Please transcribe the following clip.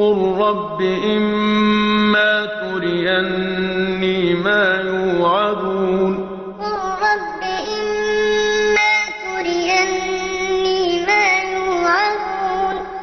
قل رب إما تريني ما يوعدون